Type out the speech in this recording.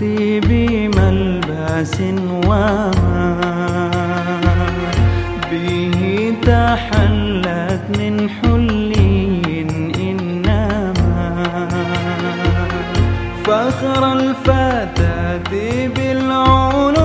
فخرا بملبس وما به تحلت من حلي إنما. فخر الفتاة بالعنق